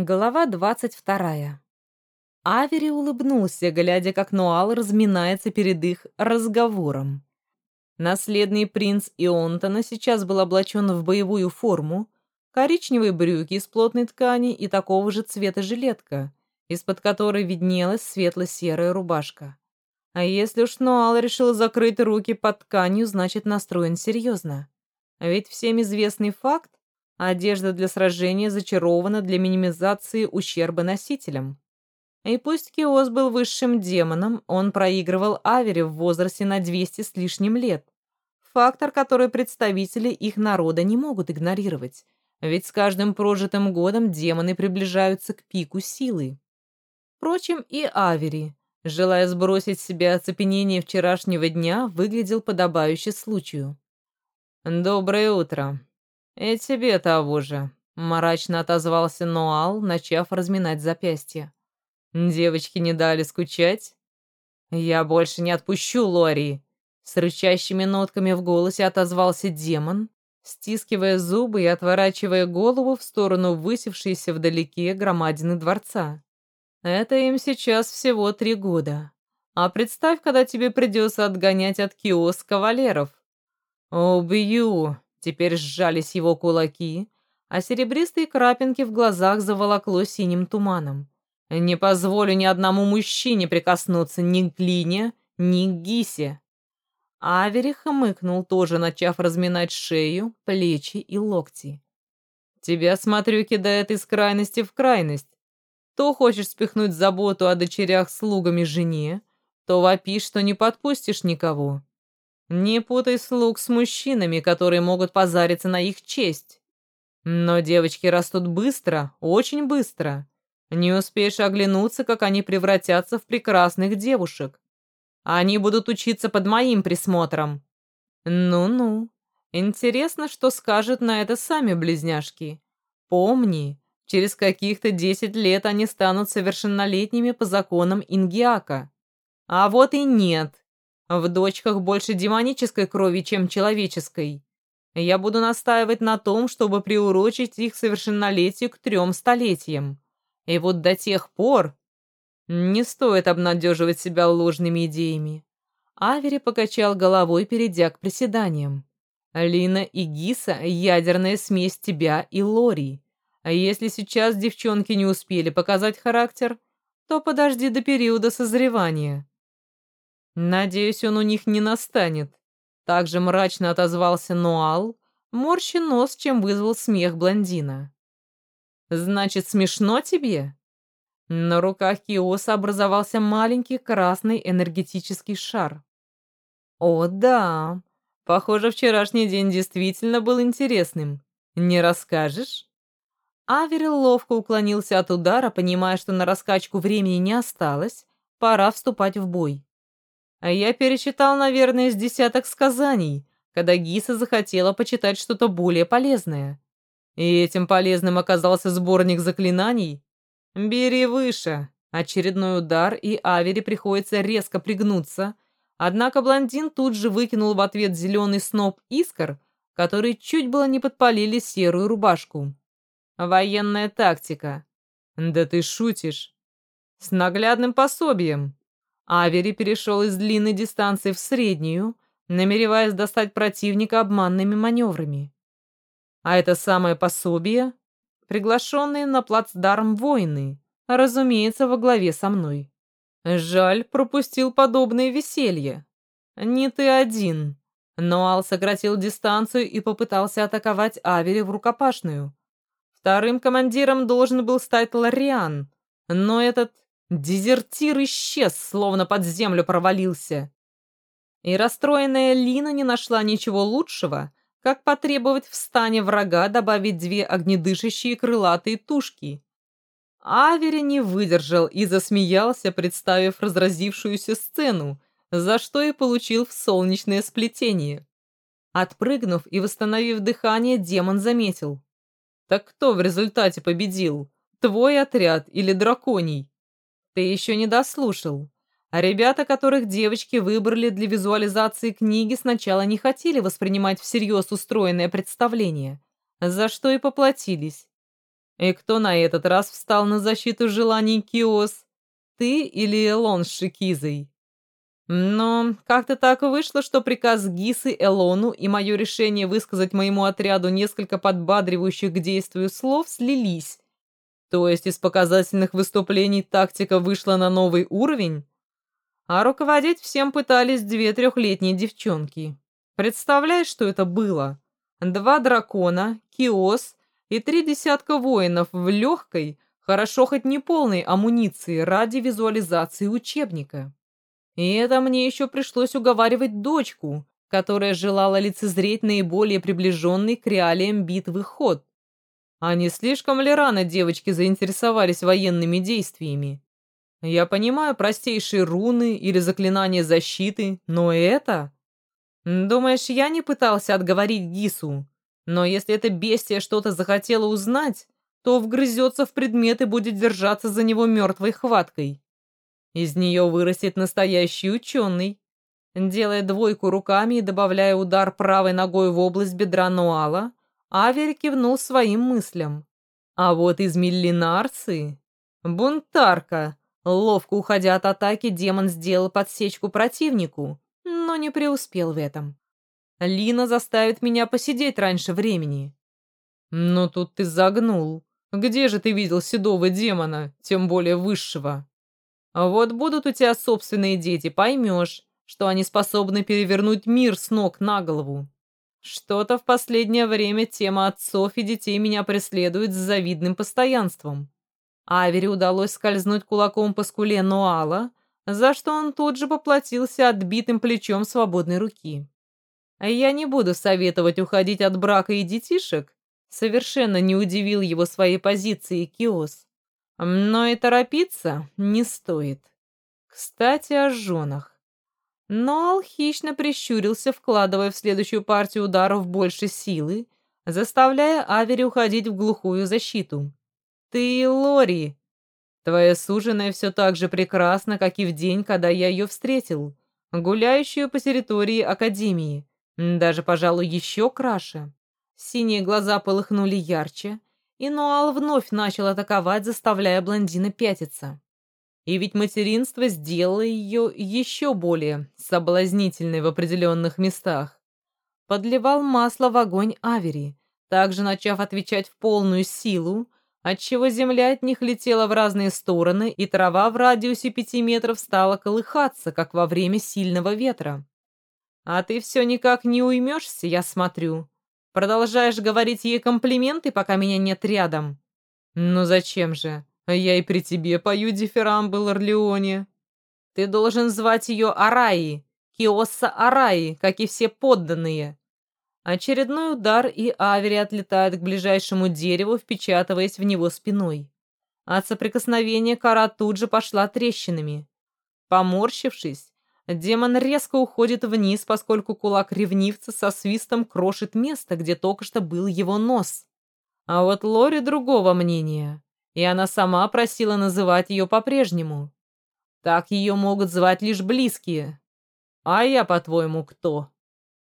Глава двадцать вторая. Авери улыбнулся, глядя, как Нуал разминается перед их разговором. Наследный принц Ионтона сейчас был облачен в боевую форму, коричневые брюки из плотной ткани и такого же цвета жилетка, из-под которой виднелась светло-серая рубашка. А если уж Нуал решил закрыть руки под тканью, значит настроен серьезно. Ведь всем известный факт, одежда для сражения зачарована для минимизации ущерба носителям. И пусть Киос был высшим демоном, он проигрывал Авере в возрасте на 200 с лишним лет. Фактор, который представители их народа не могут игнорировать. Ведь с каждым прожитым годом демоны приближаются к пику силы. Впрочем, и Авери, желая сбросить с себя оцепенение вчерашнего дня, выглядел подобающе случаю. «Доброе утро. И тебе того же», — мрачно отозвался Ноал, начав разминать запястье. «Девочки не дали скучать?» «Я больше не отпущу Лори!» С рычащими нотками в голосе отозвался демон, стискивая зубы и отворачивая голову в сторону высевшейся вдалеке громадины дворца. «Это им сейчас всего три года. А представь, когда тебе придется отгонять от киос кавалеров. Убью!» Теперь сжались его кулаки, а серебристые крапинки в глазах заволокло синим туманом. Не позволю ни одному мужчине прикоснуться ни к Лине, ни к Гисе. Авери хмыкнул, тоже начав разминать шею, плечи и локти. Тебя, смотрю, кидает из крайности в крайность. То хочешь спихнуть заботу о дочерях слугами жене, то вопишь, что не подпустишь никого. Не путай слуг с мужчинами, которые могут позариться на их честь. Но девочки растут быстро, очень быстро. Не успеешь оглянуться, как они превратятся в прекрасных девушек. Они будут учиться под моим присмотром. Ну-ну. Интересно, что скажут на это сами близняшки. Помни, через каких-то десять лет они станут совершеннолетними по законам Ингиака. А вот и нет. В дочках больше демонической крови, чем человеческой. Я буду настаивать на том, чтобы приурочить их совершеннолетие к трем столетиям. И вот до тех пор не стоит обнадеживать себя ложными идеями. Авери покачал головой, перейдя к приседаниям. Лина и Гиса — ядерная смесь тебя и Лори. А если сейчас девчонки не успели показать характер, то подожди до периода созревания. Надеюсь, он у них не настанет. Также мрачно отозвался Нуал, морщи нос, чем вызвал смех блондина. Значит, смешно тебе? На руках Киоса образовался маленький красный энергетический шар. О, да. Похоже, вчерашний день действительно был интересным. Не расскажешь? Аверил ловко уклонился от удара, понимая, что на раскачку времени не осталось, пора вступать в бой. А я перечитал, наверное, с десяток сказаний, когда Гиса захотела почитать что-то более полезное. И этим полезным оказался сборник заклинаний? Бери выше. Очередной удар, и Авери приходится резко пригнуться. Однако блондин тут же выкинул в ответ зеленый сноп искр, которые чуть было не подпалили серую рубашку. Военная тактика. Да ты шутишь. С наглядным пособием. Авери перешел из длинной дистанции в среднюю, намереваясь достать противника обманными маневрами. А это самое пособие — приглашенные на плацдарм воины, разумеется, во главе со мной. Жаль, пропустил подобное веселье. Не ты один. Ноал сократил дистанцию и попытался атаковать Авери в рукопашную. Вторым командиром должен был стать Лариан, но этот дезертир исчез, словно под землю провалился. И расстроенная Лина не нашла ничего лучшего, как потребовать в стане врага добавить две огнедышащие крылатые тушки. Авери не выдержал и засмеялся, представив разразившуюся сцену, за что и получил в солнечное сплетение. Отпрыгнув и восстановив дыхание, демон заметил. «Так кто в результате победил? Твой отряд или драконий?» «Ты еще не дослушал. А ребята, которых девочки выбрали для визуализации книги, сначала не хотели воспринимать всерьез устроенное представление, за что и поплатились. И кто на этот раз встал на защиту желаний Киос? Ты или Элон с Шикизой? Но как-то так вышло, что приказ Гисы Элону и мое решение высказать моему отряду несколько подбадривающих к действию слов слились. То есть из показательных выступлений тактика вышла на новый уровень? А руководить всем пытались две трехлетние девчонки. Представляешь, что это было? Два дракона, киос и три десятка воинов в легкой, хорошо хоть не полной амуниции ради визуализации учебника. И это мне еще пришлось уговаривать дочку, которая желала лицезреть наиболее приближенный к реалиям битвы ход. А не слишком ли рано девочки заинтересовались военными действиями? Я понимаю простейшие руны или заклинания защиты, но это... Думаешь, я не пытался отговорить Гису? Но если эта бестия что-то захотела узнать, то вгрызется в предмет и будет держаться за него мертвой хваткой. Из нее вырастет настоящий ученый. Делая двойку руками и добавляя удар правой ногой в область бедра Нуала, Авер кивнул своим мыслям. А вот из Миллинарцы... Бунтарка. Ловко уходя от атаки, демон сделал подсечку противнику, но не преуспел в этом. Лина заставит меня посидеть раньше времени. Ну тут ты загнул. Где же ты видел седого демона, тем более высшего? Вот будут у тебя собственные дети, поймешь, что они способны перевернуть мир с ног на голову. Что-то в последнее время тема отцов и детей меня преследует с завидным постоянством. Авере удалось скользнуть кулаком по скуле Нуала, за что он тут же поплатился отбитым плечом свободной руки. Я не буду советовать уходить от брака и детишек, совершенно не удивил его своей позиции Киос. Но и торопиться не стоит. Кстати, о женах. Но хищно прищурился, вкладывая в следующую партию ударов больше силы, заставляя Авери уходить в глухую защиту. «Ты, Лори, твоя суженая все так же прекрасна, как и в день, когда я ее встретил, гуляющую по территории Академии, даже, пожалуй, еще краше». Синие глаза полыхнули ярче, и Нуал вновь начал атаковать, заставляя блондина пятиться. И ведь материнство сделало ее еще более соблазнительной в определенных местах. Подливал масло в огонь Авери, также начав отвечать в полную силу, отчего земля от них летела в разные стороны, и трава в радиусе пяти метров стала колыхаться, как во время сильного ветра. «А ты все никак не уймешься, я смотрю», Продолжаешь говорить ей комплименты, пока меня нет рядом? Ну зачем же? Я и при тебе пою дифирамбы Орлеоне. Ты должен звать ее Араи, Киосса Араи, как и все подданные. Очередной удар, и Авери отлетает к ближайшему дереву, впечатываясь в него спиной. От соприкосновения кора тут же пошла трещинами. Поморщившись, Демон резко уходит вниз, поскольку кулак ревнивца со свистом крошит место, где только что был его нос. А вот Лори другого мнения, и она сама просила называть ее по-прежнему. Так ее могут звать лишь близкие. А я, по-твоему, кто?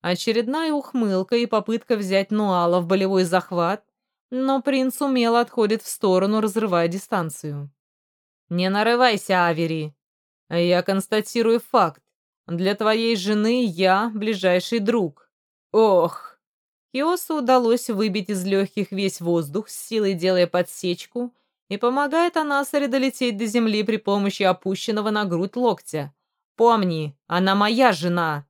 Очередная ухмылка и попытка взять Нуала в болевой захват, но принц умело отходит в сторону, разрывая дистанцию. «Не нарывайся, Авери!» Я констатирую факт. Для твоей жены я ближайший друг. Ох. Киосу удалось выбить из легких весь воздух, с силой делая подсечку, и помогает Анасаре долететь до земли при помощи опущенного на грудь локтя. «Помни, она моя жена!»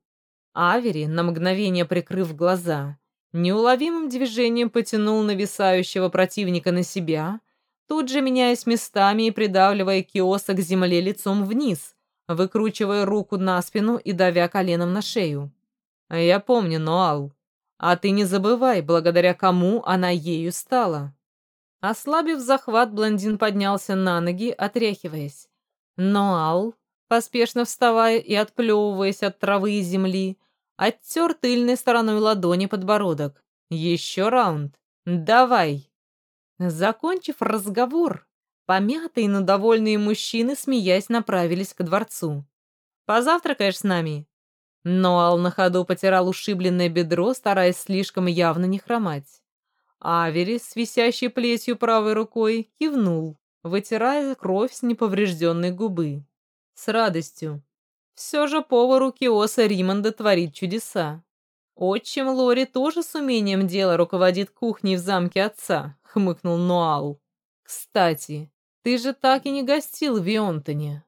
Авери, на мгновение прикрыв глаза, неуловимым движением потянул нависающего противника на себя, тут же меняясь местами и придавливая Киоса к земле лицом вниз, выкручивая руку на спину и давя коленом на шею. «Я помню, Ноал. А ты не забывай, благодаря кому она ею стала». Ослабив захват, блондин поднялся на ноги, отряхиваясь. Ноал, поспешно вставая и отплевываясь от травы и земли, оттер тыльной стороной ладони подбородок. «Еще раунд. Давай!» Закончив разговор, помятые, но довольные мужчины, смеясь, направились к дворцу. «Позавтракаешь с нами?» Ноал на ходу потирал ушибленное бедро, стараясь слишком явно не хромать. Авери с висящей плетью правой рукой кивнул, вытирая кровь с неповрежденной губы. С радостью. Все же повару Киоса Римонда творит чудеса. Отчим Лори тоже с умением дела руководит кухней в замке отца, хмыкнул Нуал. Кстати, ты же так и не гостил в Вионтоне.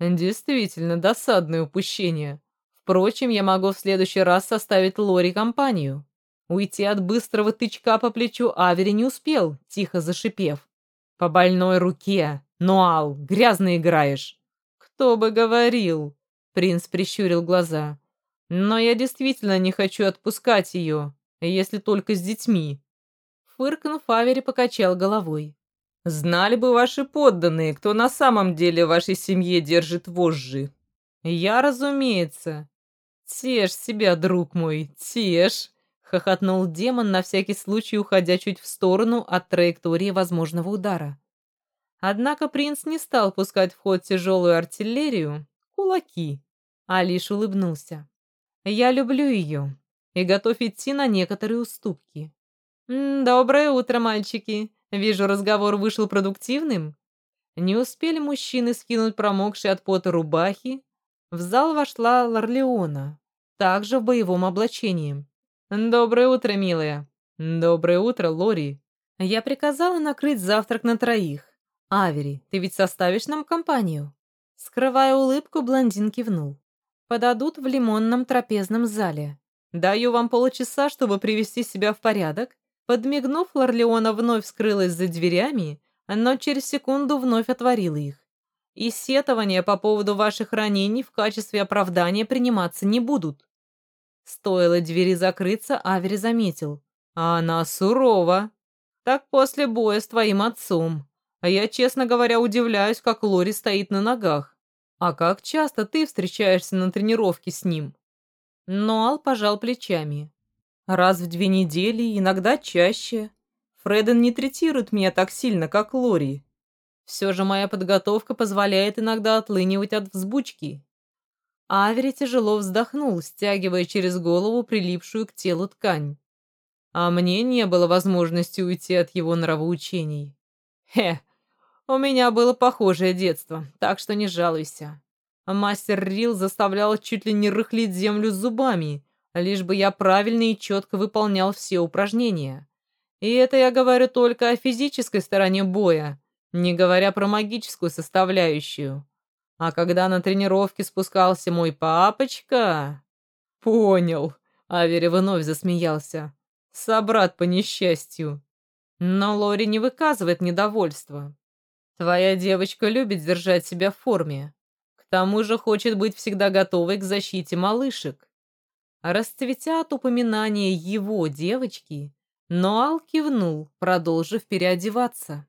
Действительно, досадное упущение. Впрочем, я могу в следующий раз составить Лори компанию. Уйти от быстрого тычка по плечу Авери не успел, тихо зашипев. По больной руке. Нуал, грязно играешь. Кто бы говорил? Принц прищурил глаза. Но я действительно не хочу отпускать ее, если только с детьми. Фыркнув, Авери покачал головой. Знали бы ваши подданные, кто на самом деле в вашей семье держит вожжи. Я, разумеется. Тешь себя, друг мой, тешь, хохотнул демон, на всякий случай уходя чуть в сторону от траектории возможного удара. Однако принц не стал пускать в ход тяжелую артиллерию, кулаки, а лишь улыбнулся. «Я люблю ее и готов идти на некоторые уступки». «Доброе утро, мальчики!» Вижу, разговор вышел продуктивным. Не успели мужчины скинуть промокшие от пота рубахи. В зал вошла Лорлеона, также в боевом облачении. «Доброе утро, милая!» «Доброе утро, Лори!» «Я приказала накрыть завтрак на троих. Авери, ты ведь составишь нам компанию?» Скрывая улыбку, блондин кивнул. «Подадут в лимонном трапезном зале. Даю вам полчаса, чтобы привести себя в порядок Подмигнув, Лорлеона вновь скрылась за дверями, но через секунду вновь отворила их. И сетования по поводу ваших ранений в качестве оправдания приниматься не будут. Стоило двери закрыться, Авери заметил. А она сурова. Так после боя с твоим отцом. А я, честно говоря, удивляюсь, как Лори стоит на ногах. А как часто ты встречаешься на тренировке с ним? Ноал пожал плечами. Раз в две недели, иногда чаще. Фреден не третирует меня так сильно, как Лори. Все же моя подготовка позволяет иногда отлынивать от взбучки. Авери тяжело вздохнул, стягивая через голову прилипшую к телу ткань. А мне не было возможности уйти от его нравоучений. Хе, у меня было похожее детство, так что не жалуйся. Мастер Рил заставлял чуть ли не рыхлить землю зубами, лишь бы я правильно и четко выполнял все упражнения. И это я говорю только о физической стороне боя, не говоря про магическую составляющую. А когда на тренировке спускался мой папочка... Понял. Авери вновь засмеялся. Собрат по несчастью. Но Лори не выказывает недовольства. Твоя девочка любит держать себя в форме. К тому же хочет быть всегда готовой к защите малышек. Расцветя от упоминания его девочки, Ноал кивнул, продолжив переодеваться.